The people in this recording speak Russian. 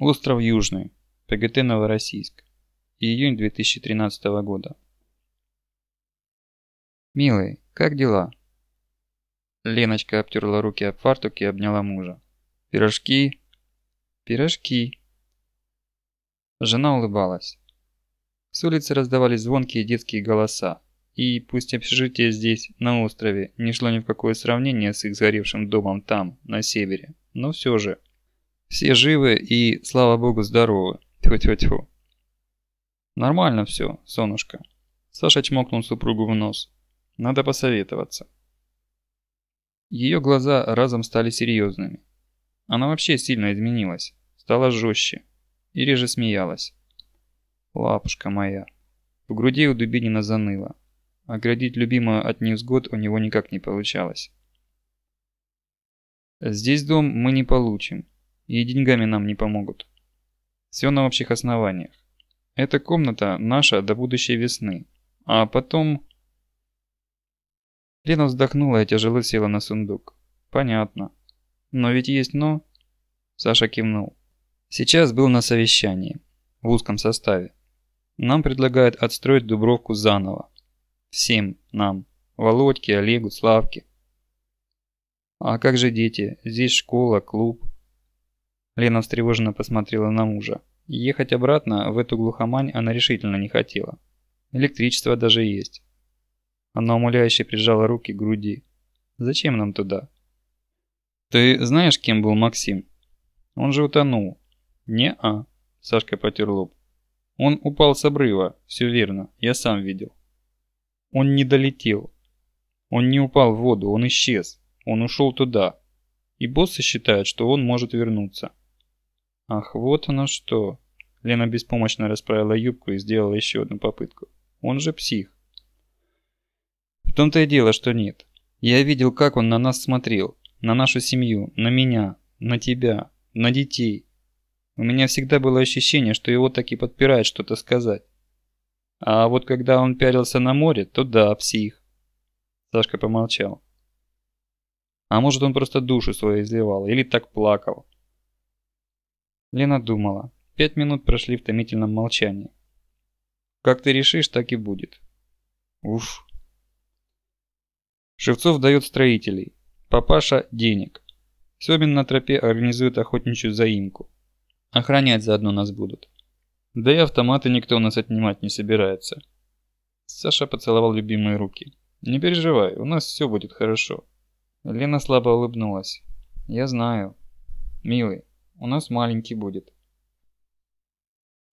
Остров Южный. ПГТ Новороссийск. Июнь 2013 года. «Милый, как дела?» Леночка обтерла руки об фартук и обняла мужа. «Пирожки?» «Пирожки». Жена улыбалась. С улицы раздавались звонкие детские голоса. И пусть общежитие здесь, на острове, не шло ни в какое сравнение с их сгоревшим домом там, на севере, но все же. Все живы и, слава богу, здоровы. Тьфу-тьфу-тьфу. Нормально все, солнышко. Саша чмокнул супругу в нос. Надо посоветоваться. Ее глаза разом стали серьезными. Она вообще сильно изменилась, стала жестче и реже смеялась. Лапушка моя. В груди у Дубинина заныло. Оградить любимую от невзгод у него никак не получалось. Здесь дом мы не получим, и деньгами нам не помогут. Все на общих основаниях. Эта комната наша до будущей весны, а потом... Лена вздохнула и тяжело села на сундук. Понятно. Но ведь есть «но». Саша кивнул. Сейчас был на совещании. В узком составе. Нам предлагают отстроить Дубровку заново. Всем нам. Володьке, Олегу, Славке. А как же дети? Здесь школа, клуб. Лена встревоженно посмотрела на мужа. Ехать обратно в эту глухомань она решительно не хотела. Электричество даже есть. Она умоляюще прижала руки к груди. Зачем нам туда? Ты знаешь, кем был Максим? Он же утонул. Не-а. Сашка потер лоб. Он упал с обрыва, все верно, я сам видел. Он не долетел. Он не упал в воду, он исчез. Он ушел туда. И боссы считают, что он может вернуться. Ах, вот оно что. Лена беспомощно расправила юбку и сделала еще одну попытку. Он же псих. В том-то и дело, что нет. Я видел, как он на нас смотрел. На нашу семью, на меня, на тебя, на детей. У меня всегда было ощущение, что его так и подпирает что-то сказать. А вот когда он пялился на море, то да, псих. Сашка помолчал. А может он просто душу свою изливал, или так плакал. Лена думала. Пять минут прошли в томительном молчании. Как ты решишь, так и будет. Уф. Шевцов дает строителей. Папаша – денег. Собин на тропе организует охотничью заимку. Охранять заодно нас будут. Да и автоматы никто у нас отнимать не собирается. Саша поцеловал любимые руки. Не переживай, у нас все будет хорошо. Лена слабо улыбнулась. Я знаю. Милый, у нас маленький будет.